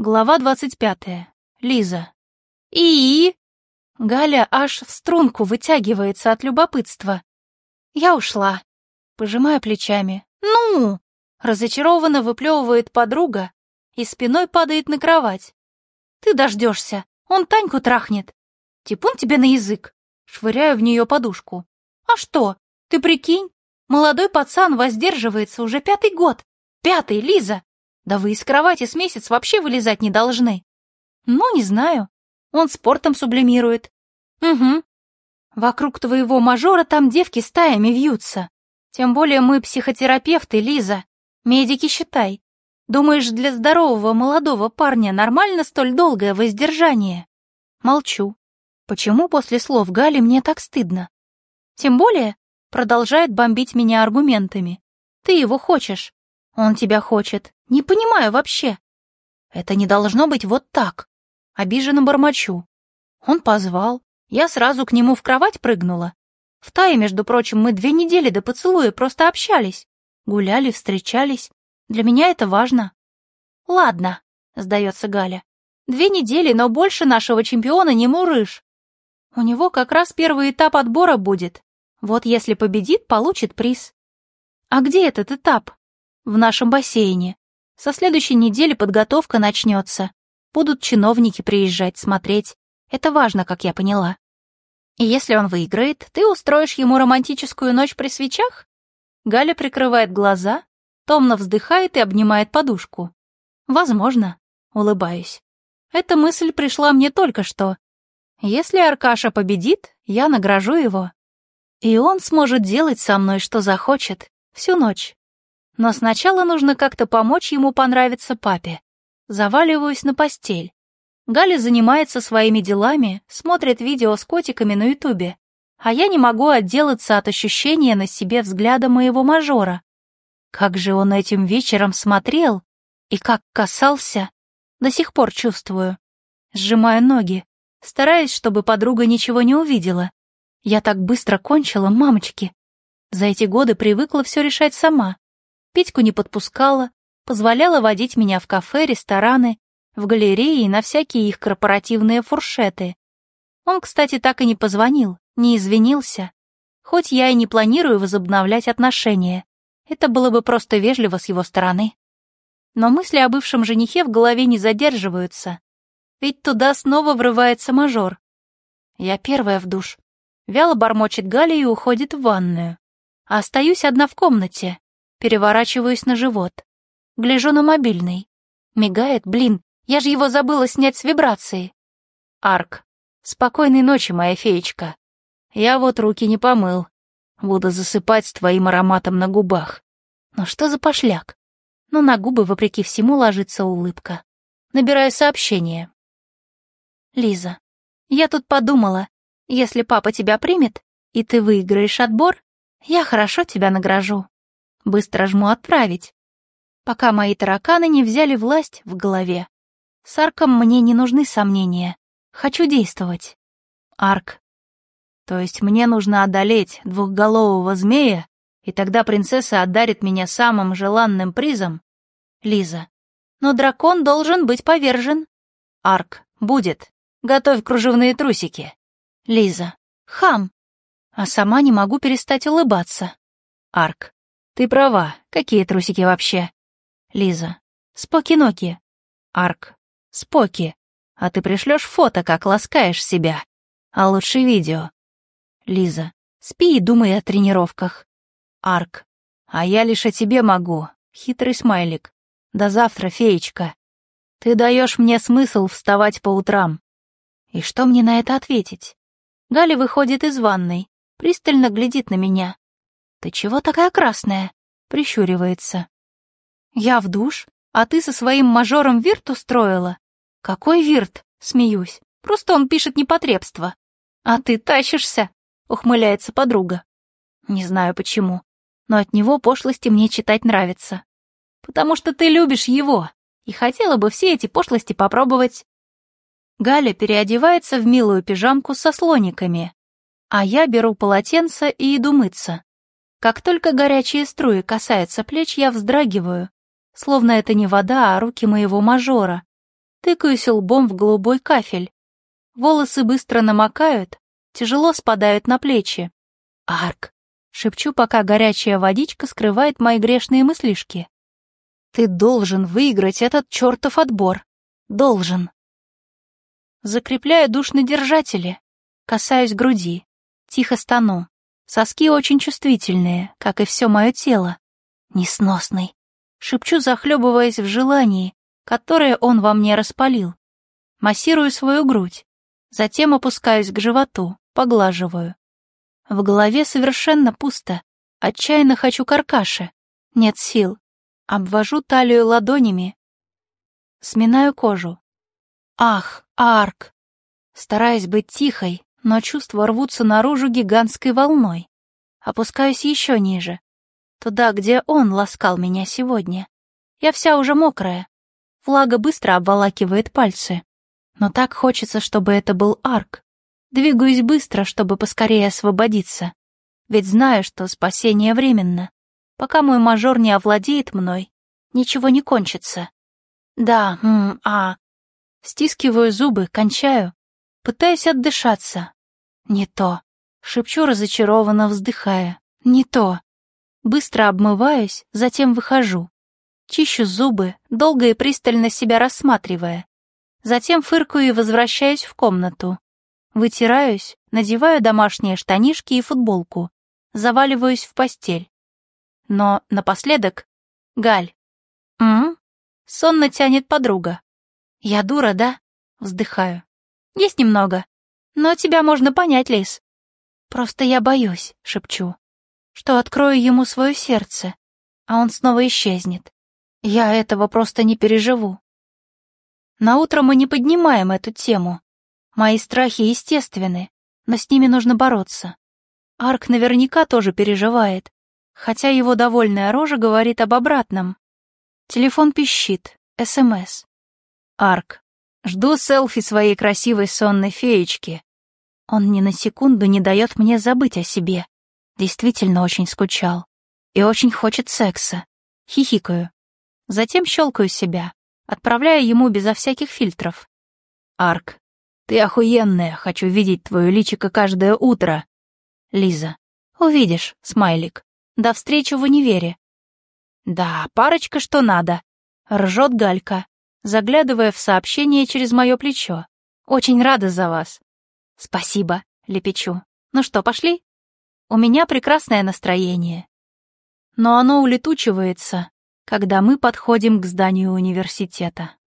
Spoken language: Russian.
Глава двадцать пятая. Лиза. И? Галя аж в струнку вытягивается от любопытства. Я ушла. Пожимаю плечами. Ну! Разочарованно выплевывает подруга и спиной падает на кровать. Ты дождешься, он Таньку трахнет. Типун тебе на язык. Швыряю в нее подушку. А что? Ты прикинь, молодой пацан воздерживается уже пятый год. Пятый, Лиза. Да вы из кровати с месяц вообще вылезать не должны. Ну, не знаю. Он спортом сублимирует. Угу. Вокруг твоего мажора там девки стаями вьются. Тем более мы психотерапевты, Лиза. Медики считай. Думаешь, для здорового молодого парня нормально столь долгое воздержание? Молчу. Почему после слов Гали мне так стыдно? Тем более, продолжает бомбить меня аргументами. Ты его хочешь. Он тебя хочет. Не понимаю вообще. Это не должно быть вот так. Обиженно бормочу. Он позвал. Я сразу к нему в кровать прыгнула. В Тае, между прочим, мы две недели до поцелуя просто общались. Гуляли, встречались. Для меня это важно. Ладно, сдается Галя. Две недели, но больше нашего чемпиона не мурыш. У него как раз первый этап отбора будет. Вот если победит, получит приз. А где этот этап? В нашем бассейне. Со следующей недели подготовка начнется. Будут чиновники приезжать, смотреть. Это важно, как я поняла. И если он выиграет, ты устроишь ему романтическую ночь при свечах? Галя прикрывает глаза, томно вздыхает и обнимает подушку. Возможно, улыбаюсь. Эта мысль пришла мне только что. Если Аркаша победит, я награжу его. И он сможет делать со мной, что захочет, всю ночь. Но сначала нужно как-то помочь ему понравиться папе. Заваливаюсь на постель. Галя занимается своими делами, смотрит видео с котиками на ютубе. А я не могу отделаться от ощущения на себе взгляда моего мажора. Как же он этим вечером смотрел и как касался, до сих пор чувствую. Сжимаю ноги, стараясь, чтобы подруга ничего не увидела. Я так быстро кончила, мамочки. За эти годы привыкла все решать сама. Петьку не подпускала, позволяла водить меня в кафе, рестораны, в галереи и на всякие их корпоративные фуршеты. Он, кстати, так и не позвонил, не извинился. Хоть я и не планирую возобновлять отношения. Это было бы просто вежливо с его стороны. Но мысли о бывшем женихе в голове не задерживаются. Ведь туда снова врывается мажор. Я первая в душ. Вяло бормочет Галя и уходит в ванную. А остаюсь одна в комнате. Переворачиваюсь на живот. Гляжу на мобильный. Мигает, блин, я же его забыла снять с вибрации. Арк. Спокойной ночи, моя феечка. Я вот руки не помыл. Буду засыпать с твоим ароматом на губах. Но что за пошляк? Но на губы, вопреки всему, ложится улыбка. Набираю сообщение. Лиза, я тут подумала, если папа тебя примет, и ты выиграешь отбор, я хорошо тебя награжу. Быстро жму «Отправить», пока мои тараканы не взяли власть в голове. С Арком мне не нужны сомнения. Хочу действовать. Арк. То есть мне нужно одолеть двухголового змея, и тогда принцесса одарит меня самым желанным призом? Лиза. Но дракон должен быть повержен. Арк. Будет. Готовь кружевные трусики. Лиза. Хам. А сама не могу перестать улыбаться. Арк. Ты права, какие трусики вообще? Лиза. Споки-ноки. Арк. Споки. А ты пришлешь фото, как ласкаешь себя. А лучше видео. Лиза. Спи и думай о тренировках. Арк. А я лишь о тебе могу. Хитрый смайлик. До завтра, феечка. Ты даешь мне смысл вставать по утрам. И что мне на это ответить? Галя выходит из ванной, пристально глядит на меня. «Ты чего такая красная?» — прищуривается. «Я в душ, а ты со своим мажором вирт устроила?» «Какой вирт?» — смеюсь. «Просто он пишет непотребство». «А ты тащишься?» — ухмыляется подруга. Не знаю почему, но от него пошлости мне читать нравится. Потому что ты любишь его и хотела бы все эти пошлости попробовать. Галя переодевается в милую пижамку со слониками, а я беру полотенце и иду мыться. Как только горячие струи касаются плеч, я вздрагиваю, словно это не вода, а руки моего мажора. Тыкаюсь лбом в голубой кафель. Волосы быстро намокают, тяжело спадают на плечи. «Арк!» — шепчу, пока горячая водичка скрывает мои грешные мыслишки. «Ты должен выиграть этот чертов отбор. Должен!» Закрепляю душ на держателе, касаюсь груди, тихо стану. Соски очень чувствительные, как и все мое тело. Несносный. Шепчу, захлебываясь в желании, которое он во мне распалил. Массирую свою грудь, затем опускаюсь к животу, поглаживаю. В голове совершенно пусто. Отчаянно хочу каркаши. Нет сил. Обвожу талию ладонями. Сминаю кожу. Ах, Арк! Стараясь быть тихой, но чувства рвутся наружу гигантской волной. Опускаюсь еще ниже. Туда, где он ласкал меня сегодня. Я вся уже мокрая. Влага быстро обволакивает пальцы. Но так хочется, чтобы это был Арк. Двигаюсь быстро, чтобы поскорее освободиться. Ведь знаю, что спасение временно. Пока мой мажор не овладеет мной, ничего не кончится. Да, м а. Стискиваю зубы, кончаю. Пытаюсь отдышаться. Не то. Шепчу разочарованно, вздыхая. Не то. Быстро обмываюсь, затем выхожу. Чищу зубы, долго и пристально себя рассматривая. Затем фыркаю и возвращаюсь в комнату. Вытираюсь, надеваю домашние штанишки и футболку, заваливаюсь в постель. Но напоследок... Галь. М? Сонно тянет подруга. Я дура, да? Вздыхаю. Есть немного. Но тебя можно понять, Лис. Просто я боюсь, шепчу, что открою ему свое сердце, а он снова исчезнет. Я этого просто не переживу. На утро мы не поднимаем эту тему, Мои страхи естественны, но с ними нужно бороться. Арк наверняка тоже переживает, хотя его довольная рожа говорит об обратном. Телефон пищит, СМС. Арк. Жду селфи своей красивой сонной феечки. Он ни на секунду не дает мне забыть о себе. Действительно очень скучал. И очень хочет секса. Хихикаю. Затем щелкаю себя, отправляя ему безо всяких фильтров. Арк. Ты охуенная, хочу видеть твое личико каждое утро. Лиза. Увидишь, смайлик. До встречи в универе. Да, парочка что надо. Ржет Галька, заглядывая в сообщение через мое плечо. Очень рада за вас. Спасибо, лепечу. Ну что, пошли? У меня прекрасное настроение. Но оно улетучивается, когда мы подходим к зданию университета.